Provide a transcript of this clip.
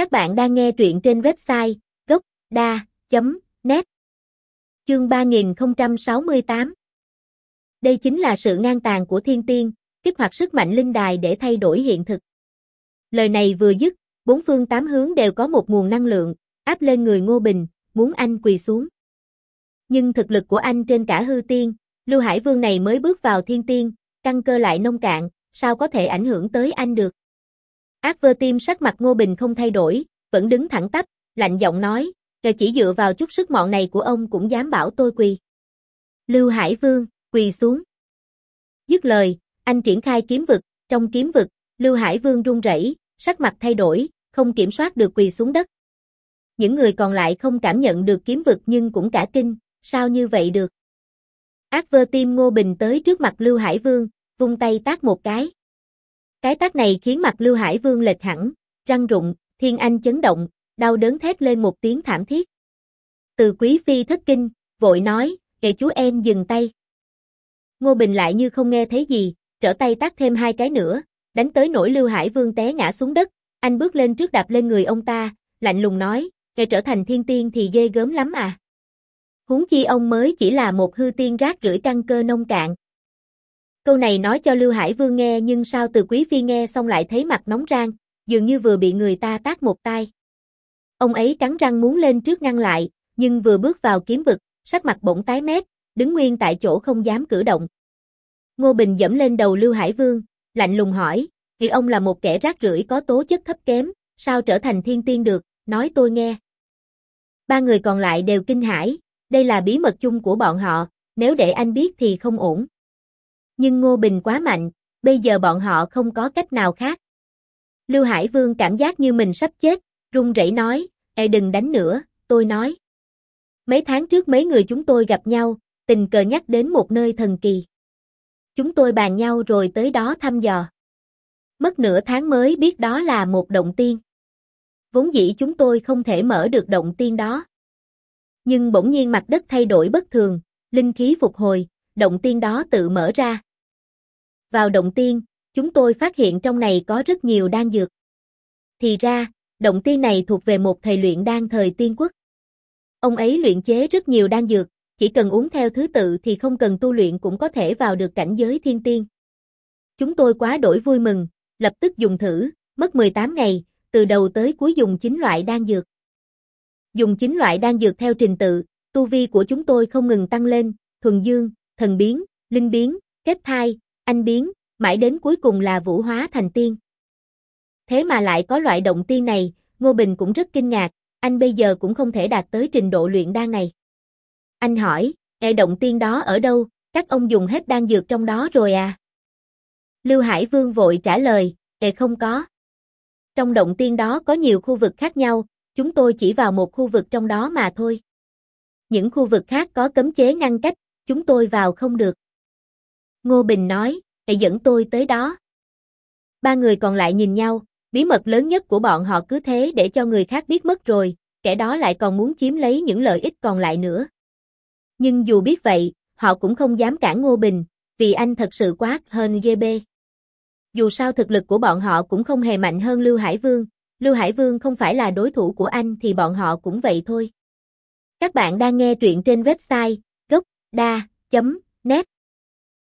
Các bạn đang nghe truyện trên website gocda.net Chương 3068 Đây chính là sự ngang tàn của thiên tiên, kích hoạt sức mạnh linh đài để thay đổi hiện thực. Lời này vừa dứt, bốn phương tám hướng đều có một nguồn năng lượng, áp lên người Ngô Bình, muốn anh quỳ xuống. Nhưng thực lực của anh trên cả hư tiên, Lưu Hải Vương này mới bước vào thiên tiên, căn cơ lại nông cạn, sao có thể ảnh hưởng tới anh được. Ác vơ tim sắc mặt Ngô Bình không thay đổi, vẫn đứng thẳng tắp, lạnh giọng nói, kể chỉ dựa vào chút sức mọn này của ông cũng dám bảo tôi quỳ. Lưu Hải Vương, quỳ xuống. Dứt lời, anh triển khai kiếm vực, trong kiếm vực, Lưu Hải Vương run rẩy, sắc mặt thay đổi, không kiểm soát được quỳ xuống đất. Những người còn lại không cảm nhận được kiếm vực nhưng cũng cả kinh, sao như vậy được? Ác vơ tim Ngô Bình tới trước mặt Lưu Hải Vương, vung tay tác một cái. Cái tác này khiến mặt Lưu Hải Vương lệch hẳn, răng rụng, thiên anh chấn động, đau đớn thét lên một tiếng thảm thiết. Từ quý phi thất kinh, vội nói, kệ chú em dừng tay. Ngô Bình lại như không nghe thấy gì, trở tay tác thêm hai cái nữa, đánh tới nỗi Lưu Hải Vương té ngã xuống đất, anh bước lên trước đạp lên người ông ta, lạnh lùng nói, kệ trở thành thiên tiên thì ghê gớm lắm à. Huống chi ông mới chỉ là một hư tiên rác rưởi căn cơ nông cạn. Câu này nói cho Lưu Hải Vương nghe nhưng sao từ quý phi nghe xong lại thấy mặt nóng rang, dường như vừa bị người ta tác một tay. Ông ấy cắn răng muốn lên trước ngăn lại, nhưng vừa bước vào kiếm vực, sắc mặt bỗng tái mét, đứng nguyên tại chỗ không dám cử động. Ngô Bình dẫm lên đầu Lưu Hải Vương, lạnh lùng hỏi, vì ông là một kẻ rác rưởi có tố chất thấp kém, sao trở thành thiên tiên được, nói tôi nghe. Ba người còn lại đều kinh hãi, đây là bí mật chung của bọn họ, nếu để anh biết thì không ổn. Nhưng Ngô Bình quá mạnh, bây giờ bọn họ không có cách nào khác. Lưu Hải Vương cảm giác như mình sắp chết, run rẩy nói, Ê đừng đánh nữa, tôi nói. Mấy tháng trước mấy người chúng tôi gặp nhau, tình cờ nhắc đến một nơi thần kỳ. Chúng tôi bàn nhau rồi tới đó thăm dò. Mất nửa tháng mới biết đó là một động tiên. Vốn dĩ chúng tôi không thể mở được động tiên đó. Nhưng bỗng nhiên mặt đất thay đổi bất thường, linh khí phục hồi, động tiên đó tự mở ra. Vào động tiên, chúng tôi phát hiện trong này có rất nhiều đan dược. Thì ra, động tiên này thuộc về một thầy luyện đan thời tiên quốc. Ông ấy luyện chế rất nhiều đan dược, chỉ cần uống theo thứ tự thì không cần tu luyện cũng có thể vào được cảnh giới thiên tiên. Chúng tôi quá đổi vui mừng, lập tức dùng thử, mất 18 ngày, từ đầu tới cuối dùng 9 loại đan dược. Dùng 9 loại đan dược theo trình tự, tu vi của chúng tôi không ngừng tăng lên, thuần dương, thần biến, linh biến, kết thai, anh biến, mãi đến cuối cùng là vũ hóa thành tiên. Thế mà lại có loại động tiên này, Ngô Bình cũng rất kinh ngạc, anh bây giờ cũng không thể đạt tới trình độ luyện đan này. Anh hỏi, e động tiên đó ở đâu, các ông dùng hết đan dược trong đó rồi à? Lưu Hải Vương vội trả lời, e không có. Trong động tiên đó có nhiều khu vực khác nhau, chúng tôi chỉ vào một khu vực trong đó mà thôi. Những khu vực khác có cấm chế ngăn cách, chúng tôi vào không được. Ngô Bình nói, hãy dẫn tôi tới đó. Ba người còn lại nhìn nhau, bí mật lớn nhất của bọn họ cứ thế để cho người khác biết mất rồi, kẻ đó lại còn muốn chiếm lấy những lợi ích còn lại nữa. Nhưng dù biết vậy, họ cũng không dám cản Ngô Bình, vì anh thật sự quá hơn GB. Dù sao thực lực của bọn họ cũng không hề mạnh hơn Lưu Hải Vương, Lưu Hải Vương không phải là đối thủ của anh thì bọn họ cũng vậy thôi. Các bạn đang nghe truyện trên website gocda.net